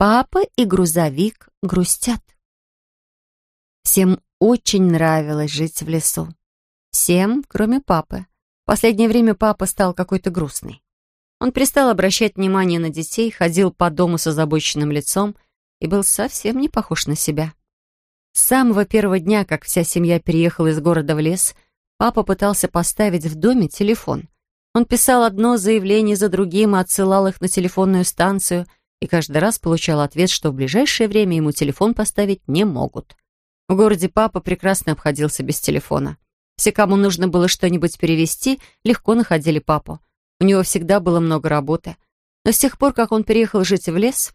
Папа и грузовик грустят. Всем очень нравилось жить в лесу. Всем, кроме папы. В последнее время папа стал какой-то грустный. Он перестал обращать внимание на детей, ходил по дому с озабоченным лицом и был совсем не похож на себя. С самого первого дня, как вся семья переехала из города в лес, папа пытался поставить в доме телефон. Он писал одно заявление за другим и отсылал их на телефонную станцию, и каждый раз получал ответ, что в ближайшее время ему телефон поставить не могут. В городе папа прекрасно обходился без телефона. Все, кому нужно было что-нибудь перевести, легко находили папу. У него всегда было много работы. Но с тех пор, как он переехал жить в лес,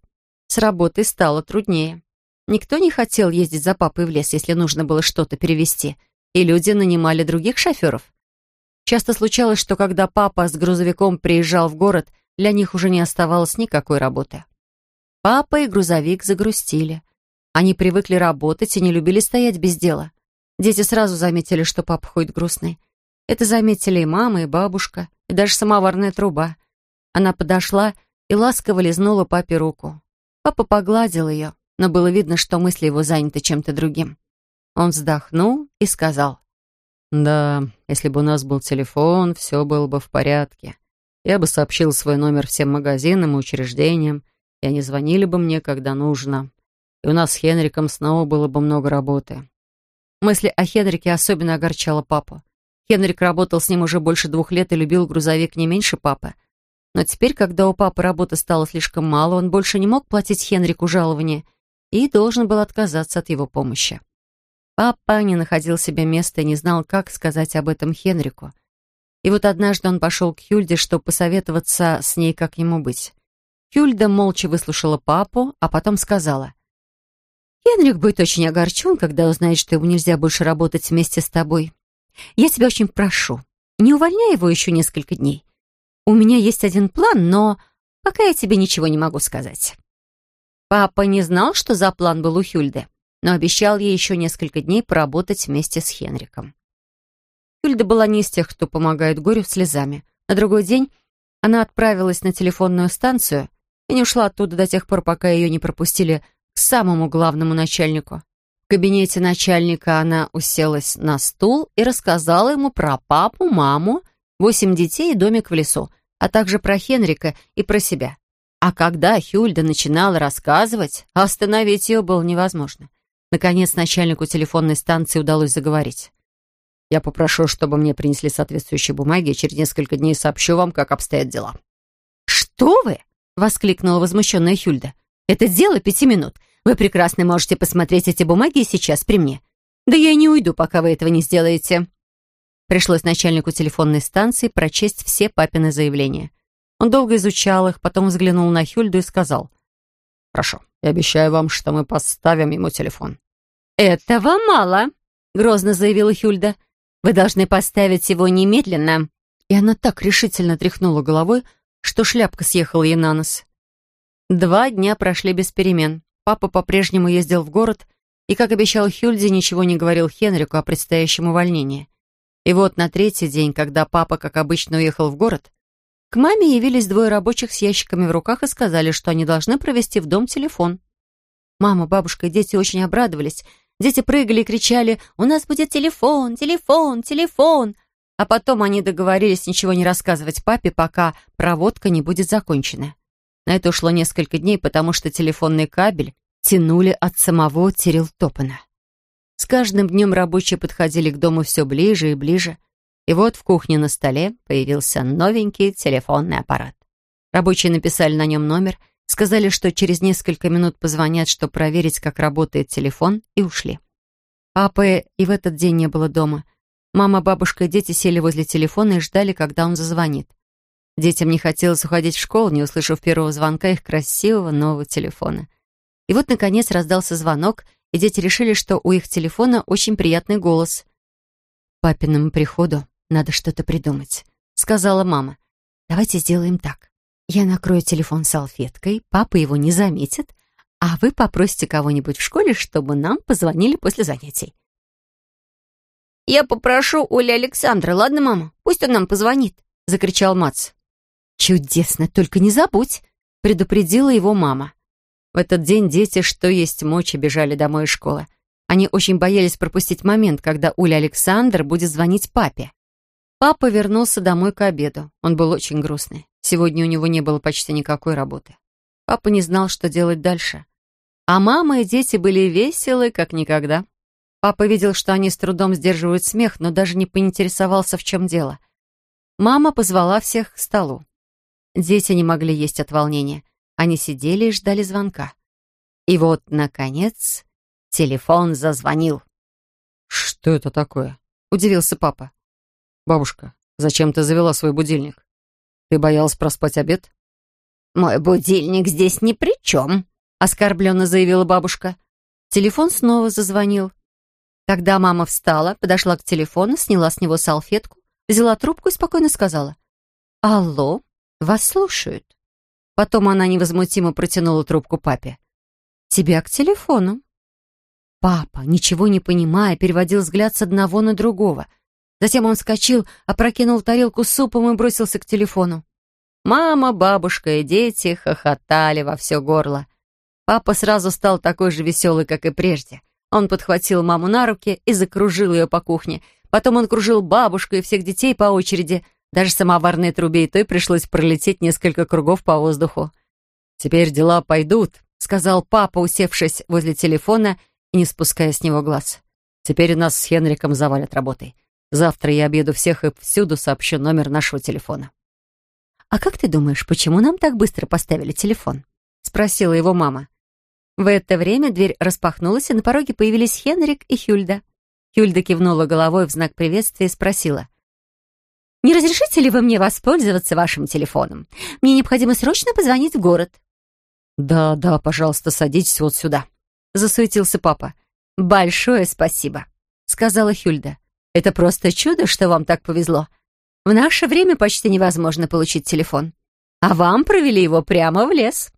с работой стало труднее. Никто не хотел ездить за папой в лес, если нужно было что-то перевести, и люди нанимали других шоферов. Часто случалось, что когда папа с грузовиком приезжал в город, для них уже не оставалось никакой работы. Папа и грузовик загрустили. Они привыкли работать и не любили стоять без дела. Дети сразу заметили, что папа ходит грустный. Это заметили и мама, и бабушка, и даже самоварная труба. Она подошла и ласково лизнула папе руку. Папа погладил ее, но было видно, что мысли его заняты чем-то другим. Он вздохнул и сказал. «Да, если бы у нас был телефон, все было бы в порядке. Я бы сообщил свой номер всем магазинам и учреждениям, и они звонили бы мне, когда нужно. И у нас с Хенриком снова было бы много работы». Мысли о Хенрике особенно огорчала папу. Хенрик работал с ним уже больше двух лет и любил грузовик не меньше папы. Но теперь, когда у папы работы стало слишком мало, он больше не мог платить Хенрику жалование и должен был отказаться от его помощи. Папа не находил себе места и не знал, как сказать об этом Хенрику. И вот однажды он пошел к Хюльде, чтобы посоветоваться с ней, как ему быть. Хюльда молча выслушала папу, а потом сказала. «Хенрик будет очень огорчен, когда узнает, что ему нельзя больше работать вместе с тобой. Я тебя очень прошу, не увольняй его еще несколько дней. У меня есть один план, но пока я тебе ничего не могу сказать». Папа не знал, что за план был у Хюльды, но обещал ей еще несколько дней поработать вместе с Хенриком. Хюльда была не из тех, кто помогает горю слезами. На другой день она отправилась на телефонную станцию и не ушла оттуда до тех пор, пока ее не пропустили к самому главному начальнику. В кабинете начальника она уселась на стул и рассказала ему про папу, маму, восемь детей и домик в лесу, а также про Хенрика и про себя. А когда Хюльда начинала рассказывать, остановить ее было невозможно. Наконец, начальнику телефонной станции удалось заговорить. «Я попрошу, чтобы мне принесли соответствующие бумаги, и через несколько дней сообщу вам, как обстоят дела». «Что вы?» — воскликнула возмущенная Хюльда. «Это дело пяти минут. Вы прекрасно можете посмотреть эти бумаги сейчас при мне. Да я не уйду, пока вы этого не сделаете». Пришлось начальнику телефонной станции прочесть все папины заявления. Он долго изучал их, потом взглянул на Хюльду и сказал. «Хорошо, я обещаю вам, что мы поставим ему телефон». «Этого мало», — грозно заявила Хюльда. «Вы должны поставить его немедленно». И она так решительно тряхнула головой, что шляпка съехала ей на нос. Два дня прошли без перемен. Папа по-прежнему ездил в город и, как обещал Хюльде, ничего не говорил Хенрику о предстоящем увольнении. И вот на третий день, когда папа, как обычно, уехал в город, к маме явились двое рабочих с ящиками в руках и сказали, что они должны провести в дом телефон. Мама, бабушка и дети очень обрадовались. Дети прыгали и кричали «У нас будет телефон, телефон, телефон!» А потом они договорились ничего не рассказывать папе, пока проводка не будет закончена. На это ушло несколько дней, потому что телефонный кабель тянули от самого Тирилтопана. С каждым днем рабочие подходили к дому все ближе и ближе. И вот в кухне на столе появился новенький телефонный аппарат. Рабочие написали на нем номер, сказали, что через несколько минут позвонят, чтобы проверить, как работает телефон, и ушли. Папы и в этот день не было дома. Мама, бабушка и дети сели возле телефона и ждали, когда он зазвонит. Детям не хотелось уходить в школу, не услышав первого звонка их красивого нового телефона. И вот, наконец, раздался звонок, и дети решили, что у их телефона очень приятный голос. Папиному приходу надо что-то придумать», — сказала мама. «Давайте сделаем так. Я накрою телефон салфеткой, папа его не заметит, а вы попросите кого-нибудь в школе, чтобы нам позвонили после занятий». «Я попрошу Оля Александра, ладно, мама? Пусть он нам позвонит», — закричал Мац. «Чудесно, только не забудь», — предупредила его мама. В этот день дети, что есть мочи, бежали домой из школы. Они очень боялись пропустить момент, когда Уля Александр будет звонить папе. Папа вернулся домой к обеду. Он был очень грустный. Сегодня у него не было почти никакой работы. Папа не знал, что делать дальше. А мама и дети были веселы, как никогда. Папа видел, что они с трудом сдерживают смех, но даже не поинтересовался, в чем дело. Мама позвала всех к столу. Дети не могли есть от волнения. Они сидели и ждали звонка. И вот, наконец, телефон зазвонил. «Что это такое?» — удивился папа. «Бабушка, зачем ты завела свой будильник? Ты боялась проспать обед?» «Мой будильник здесь ни при чем», — оскорбленно заявила бабушка. Телефон снова зазвонил. Тогда мама встала, подошла к телефону, сняла с него салфетку, взяла трубку и спокойно сказала. «Алло, вас слушают». Потом она невозмутимо протянула трубку папе. «Тебя к телефону». Папа, ничего не понимая, переводил взгляд с одного на другого. Затем он вскочил, опрокинул тарелку с супом и бросился к телефону. Мама, бабушка и дети хохотали во все горло. Папа сразу стал такой же веселый, как и прежде. Он подхватил маму на руки и закружил ее по кухне. Потом он кружил бабушку и всех детей по очереди. Даже самоварной трубе и той пришлось пролететь несколько кругов по воздуху. «Теперь дела пойдут», — сказал папа, усевшись возле телефона и не спуская с него глаз. «Теперь нас с Хенриком завалят работой. Завтра я обеду всех и всюду сообщу номер нашего телефона». «А как ты думаешь, почему нам так быстро поставили телефон?» — спросила его мама. В это время дверь распахнулась, и на пороге появились Хенрик и Хюльда. Хюльда кивнула головой в знак приветствия и спросила. «Не разрешите ли вы мне воспользоваться вашим телефоном? Мне необходимо срочно позвонить в город». «Да, да, пожалуйста, садитесь вот сюда», — засуетился папа. «Большое спасибо», — сказала Хюльда. «Это просто чудо, что вам так повезло. В наше время почти невозможно получить телефон. А вам провели его прямо в лес».